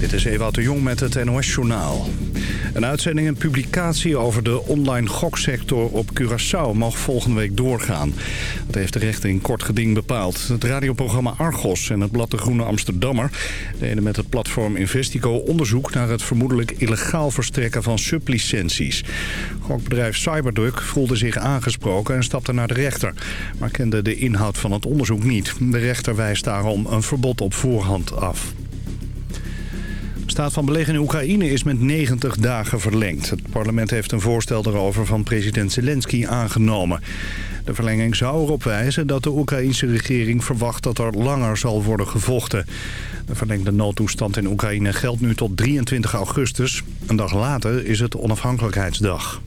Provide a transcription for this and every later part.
Dit is Ewout de Jong met het NOS-journaal. Een uitzending en publicatie over de online goksector op Curaçao mag volgende week doorgaan. Dat heeft de rechter in kort geding bepaald. Het radioprogramma Argos en het blad De Groene Amsterdammer deden met het platform Investico onderzoek naar het vermoedelijk illegaal verstrekken van sublicenties. Gokbedrijf Cyberduck voelde zich aangesproken en stapte naar de rechter, maar kende de inhoud van het onderzoek niet. De rechter wijst daarom een verbod op voorhand af. Staat van beleg in Oekraïne is met 90 dagen verlengd. Het parlement heeft een voorstel daarover van president Zelensky aangenomen. De verlenging zou erop wijzen dat de Oekraïnse regering verwacht dat er langer zal worden gevochten. De verlengde noodtoestand in Oekraïne geldt nu tot 23 augustus. Een dag later is het onafhankelijkheidsdag.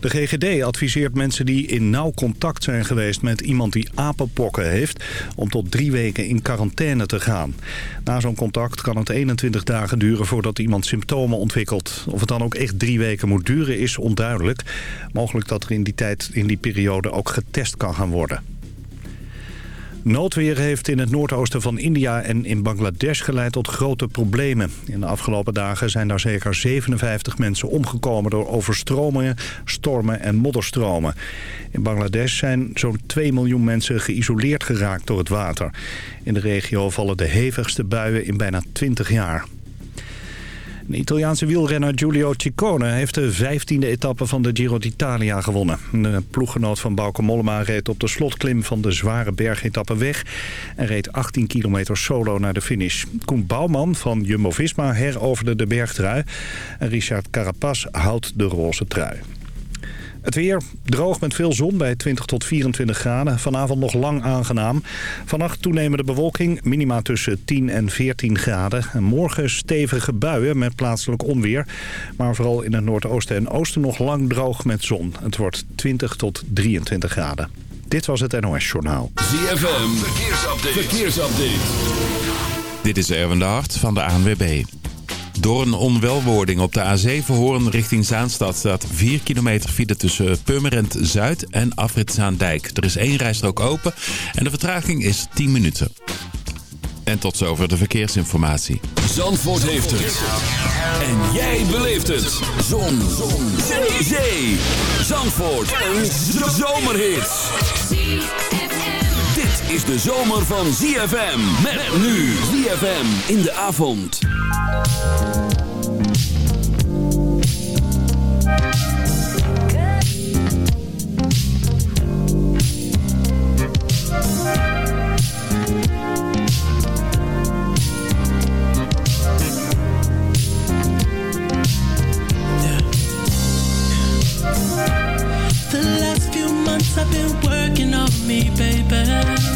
De GGD adviseert mensen die in nauw contact zijn geweest met iemand die apenpokken heeft... om tot drie weken in quarantaine te gaan. Na zo'n contact kan het 21 dagen duren voordat iemand symptomen ontwikkelt. Of het dan ook echt drie weken moet duren is onduidelijk. Mogelijk dat er in die tijd, in die periode ook getest kan gaan worden. Noodweer heeft in het noordoosten van India en in Bangladesh geleid tot grote problemen. In de afgelopen dagen zijn daar zeker 57 mensen omgekomen door overstromingen, stormen en modderstromen. In Bangladesh zijn zo'n 2 miljoen mensen geïsoleerd geraakt door het water. In de regio vallen de hevigste buien in bijna 20 jaar. De Italiaanse wielrenner Giulio Ciccone heeft de vijftiende etappe van de Giro d'Italia gewonnen. De ploeggenoot van Bauke Mollema reed op de slotklim van de zware bergetappe weg... en reed 18 kilometer solo naar de finish. Koen Bouwman van Jumbo-Visma heroverde de bergtrui... en Richard Carapaz houdt de roze trui. Het weer droog met veel zon bij 20 tot 24 graden. Vanavond nog lang aangenaam. Vannacht toenemende bewolking, minima tussen 10 en 14 graden. En morgen stevige buien met plaatselijk onweer. Maar vooral in het noordoosten en oosten nog lang droog met zon. Het wordt 20 tot 23 graden. Dit was het NOS Journaal. ZFM, verkeersupdate. verkeersupdate. Dit is Erwin de Hart van de ANWB. Door een onwelwording op de A7 Hoorn richting Zaanstad staat 4 kilometer file tussen Purmerend Zuid en Afrit Zaandijk. Er is één rijstrook open en de vertraging is 10 minuten. En tot zover de verkeersinformatie. Zandvoort heeft het. En jij beleeft het. Zon. Zon. Zee. Zandvoort. Een zomerhit. Is de zomer van ZFM. Met nu ZFM in de avond. I've been working on me, baby.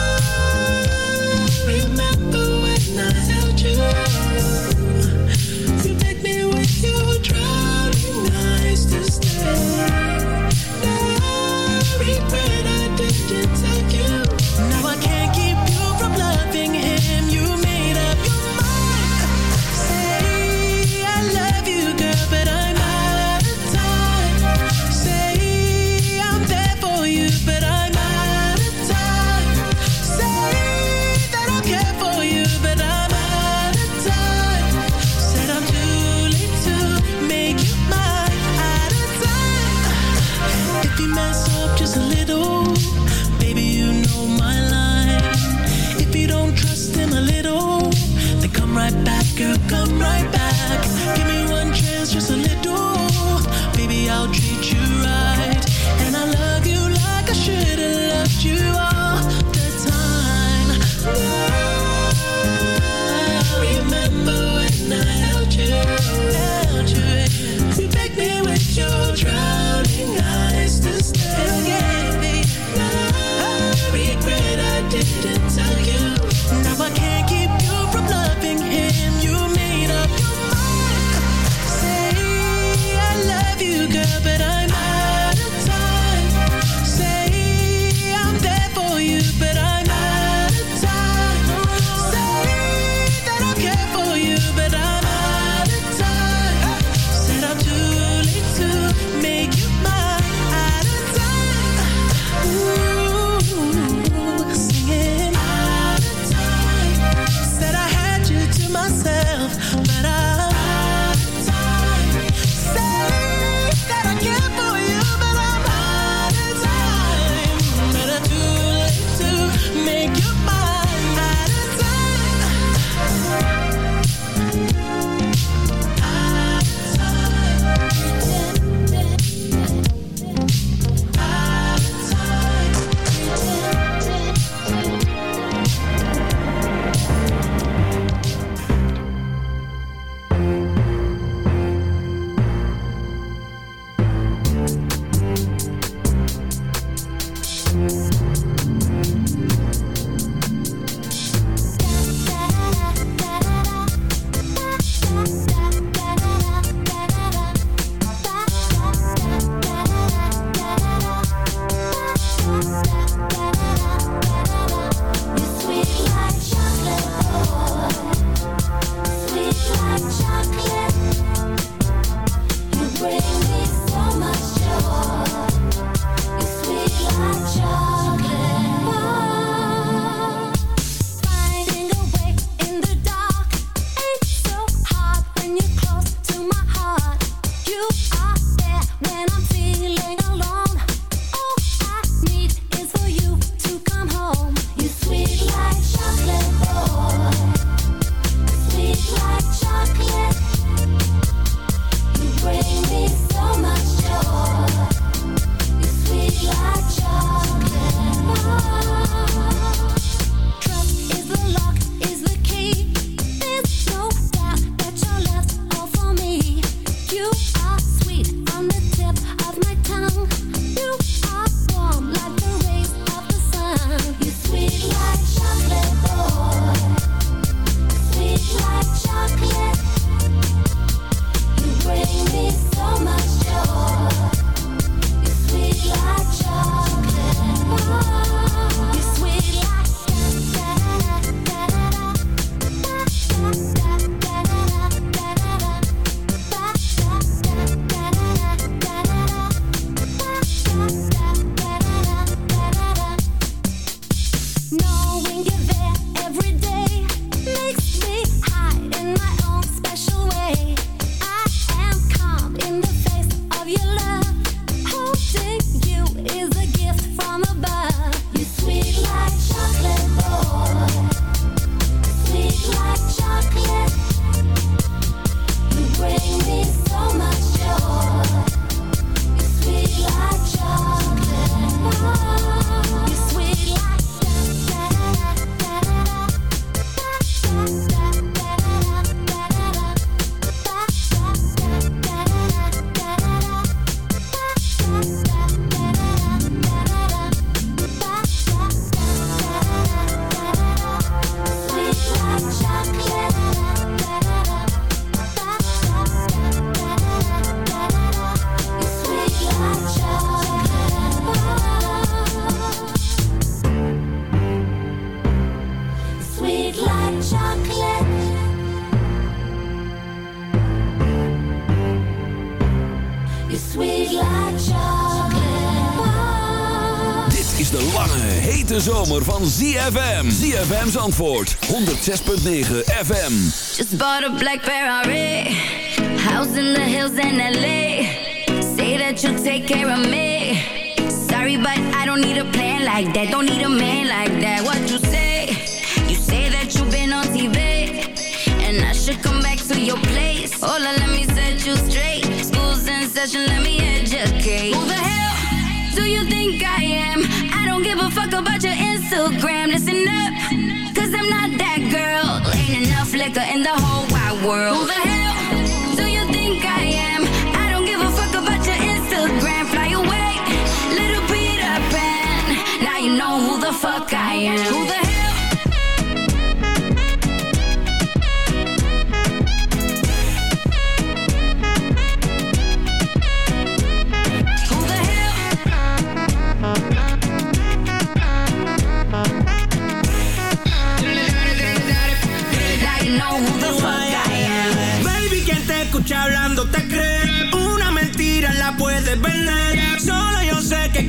Hete zomer van ZFM. ZFM's antwoord, 106.9 FM. Just bought a black Ferrari. House in the hills in LA. Say that you'll take care of me. Sorry, but I don't need a plan like that. Don't need a man like that. What you say? You say that you've been on TV. And I should come back to your place. Hola, let me set you straight. School's in session, let me educate. Who the hell do you think I am? Don't give a fuck about your Instagram. Listen up, cause I'm not that girl. Ain't enough liquor in the whole wide world.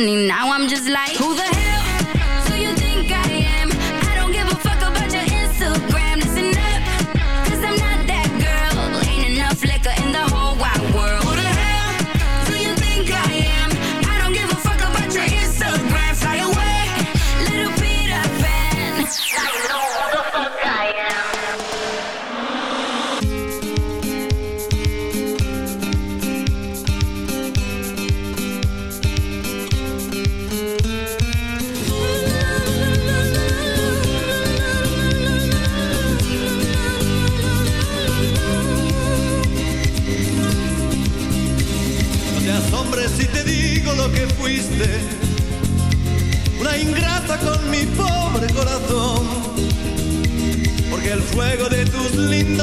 listening. Now I'm just like,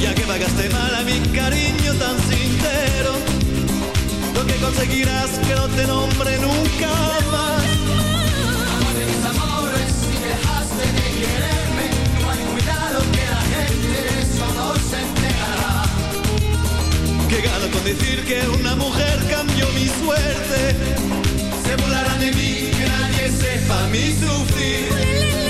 Ya que pagaste mal a mi cariño tan sincero, lo que conseguirás que no te nombre nunca más. Amor de mis amores, si dejaste de quererme, no hay cuidado que la gente de eso no se enterará. Que gano con decir que una mujer cambió mi suerte. Se burlarán de mí, que nadie sepa mi sufrir.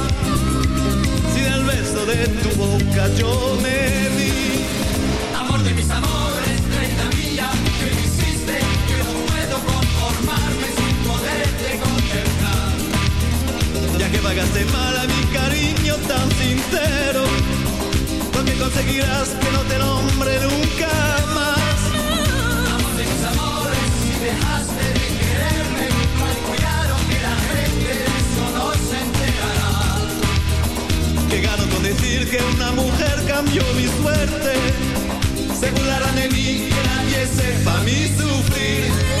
de tu boca yo me vi. Amor de mis amores, reina mía, que me hiciste que no puedo conformarme sin poderte contemplar. Ya que pagaste mal a mi cariño tan sincero, lo que conseguirás que no te nombre nunca más. Amor de mis amores, si dejaste de quererme, cuidado que la gente de eso no se enterará. Que gano con decir que una mujer cambió mi suerte. Se burlarán de mí, que nadie sepa mi sufrir.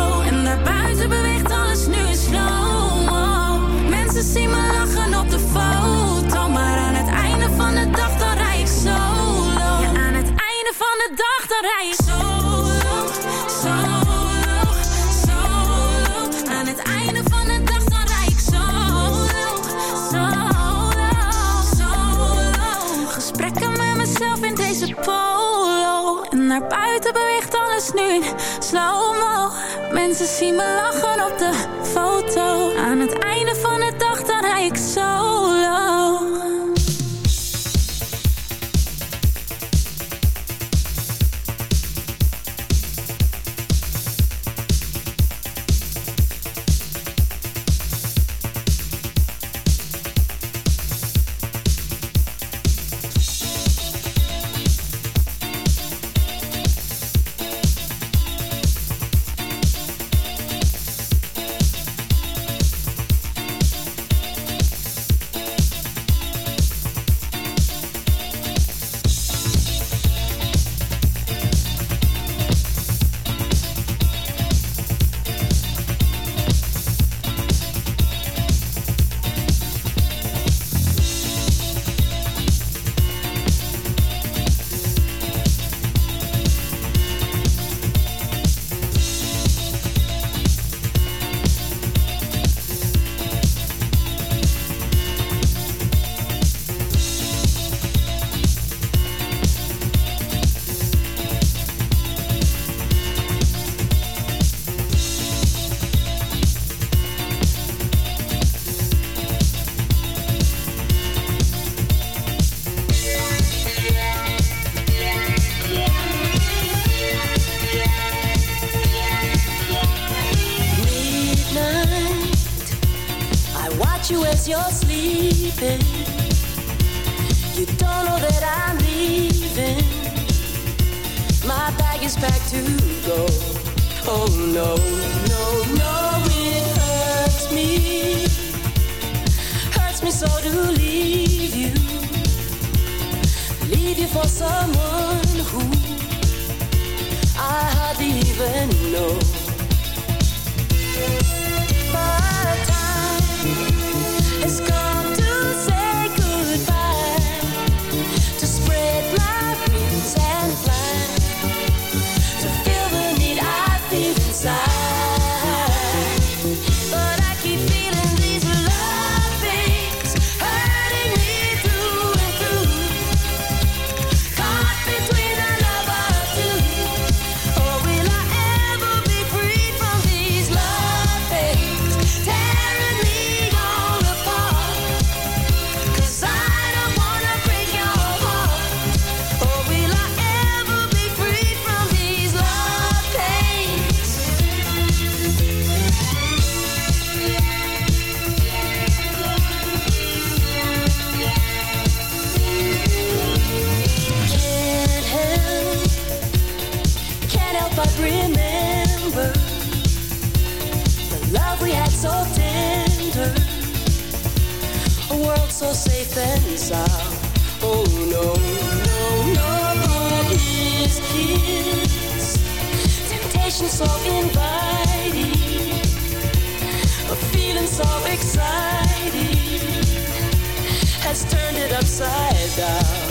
En daarbuiten beweegt alles nu in slow-mo. Mensen zien me lachen op de foto Maar aan het einde van de dag dan rij ik solo. Ja, aan het einde van de dag dan rij ik naar buiten beweegt alles nu. In slow-mo Mensen zien me lachen op de foto. Aan het einde van de dag dan rij ik solo go. Oh no, no, no, it hurts me. Hurts me so to leave you. Leave you for someone who I hardly even know. But time has come dispenser. Oh no, no, no. Temptation so inviting, a feeling so exciting has turned it upside down.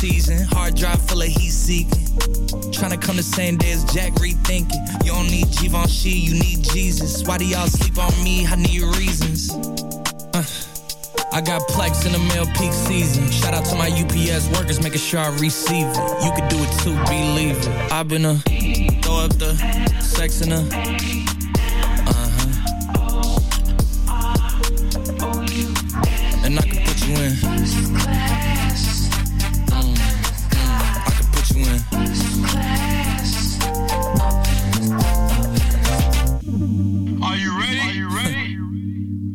Cheesing. Hard drive full of heat seeking. Trying to come the same day as Jack rethinking. You don't need Givenchy, you need Jesus. Why do y'all sleep on me? I need reasons. Uh, I got plex in the mail peak season. Shout out to my UPS workers, making sure I receive it. You could do it too, believe it. I've been a throw up the sex in a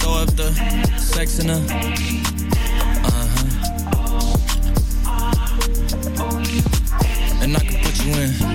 Throw up the sex in a uh-huh. And I can put you in.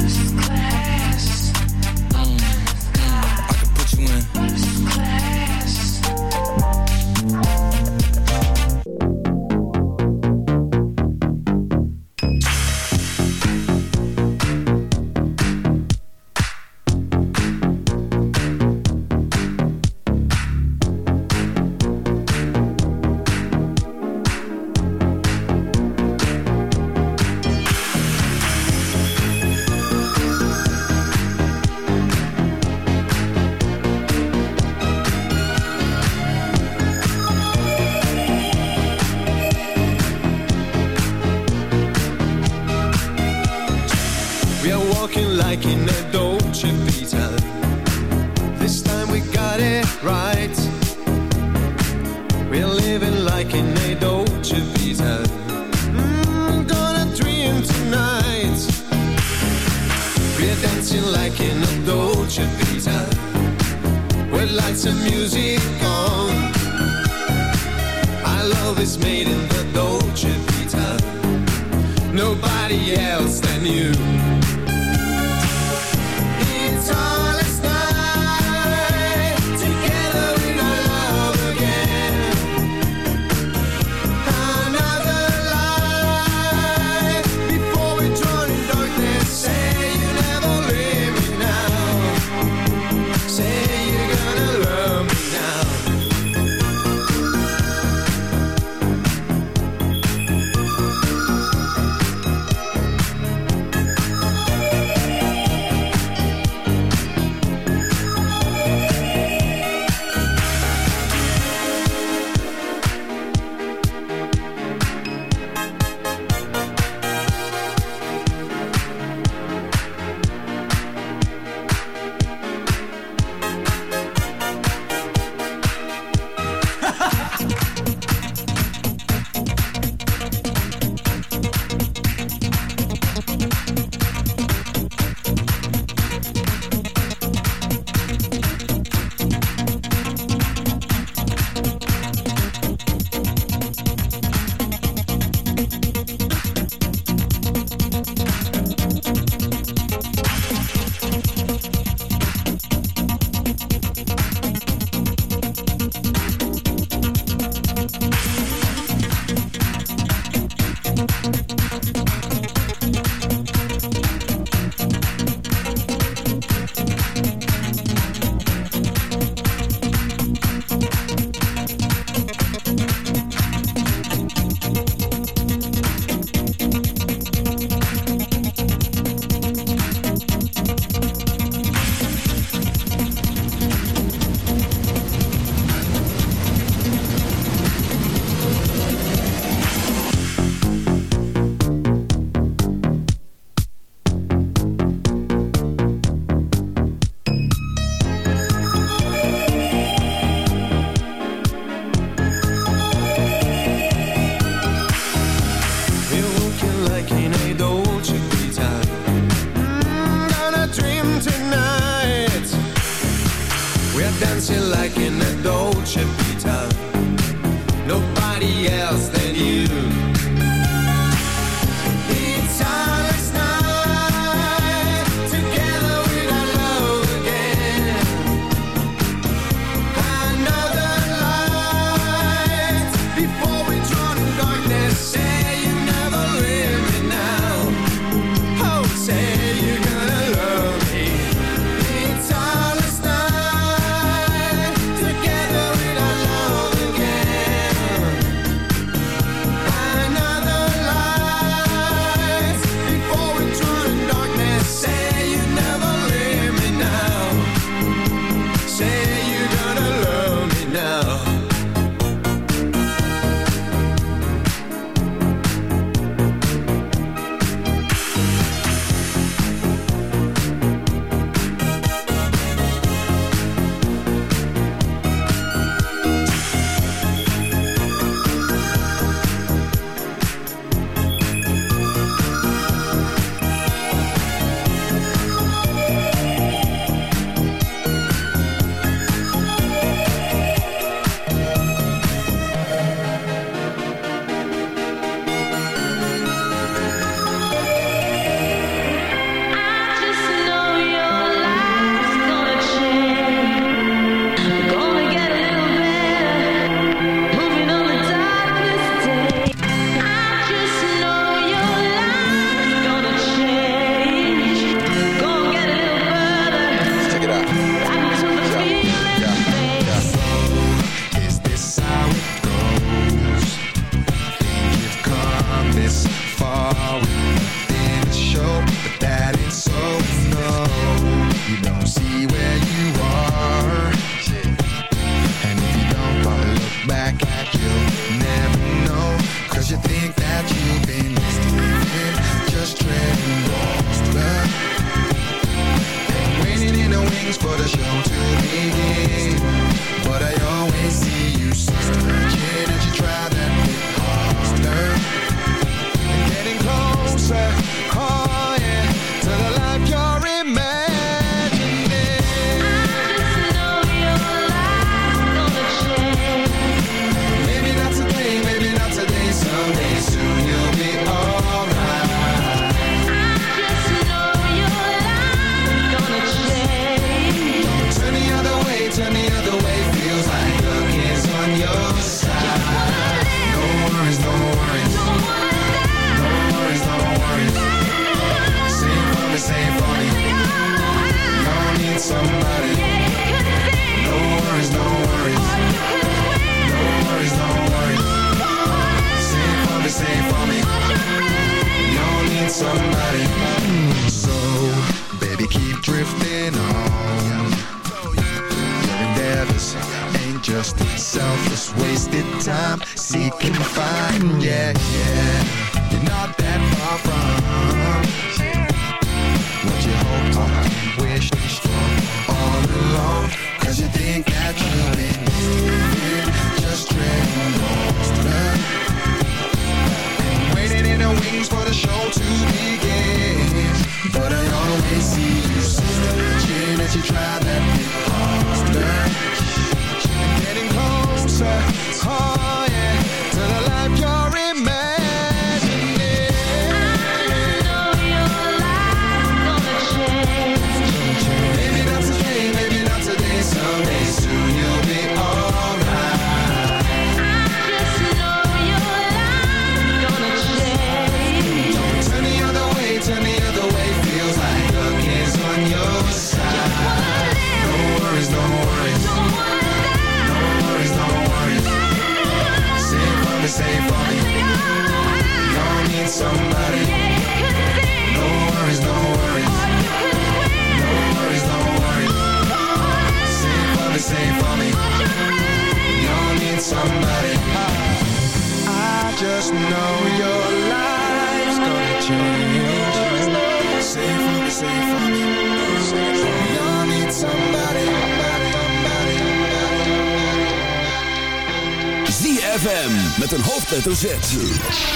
met een hoofdletter Z.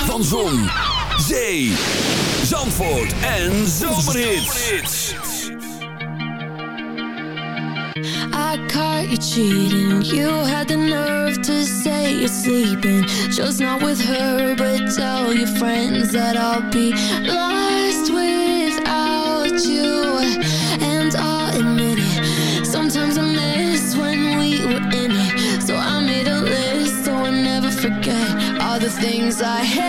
Van Zon, Zee, Zandvoort en Zomerhits. I caught you cheating, you had the nerve to say you're sleeping. Just not with her, but tell your friends that I'll be lying. the things I hate.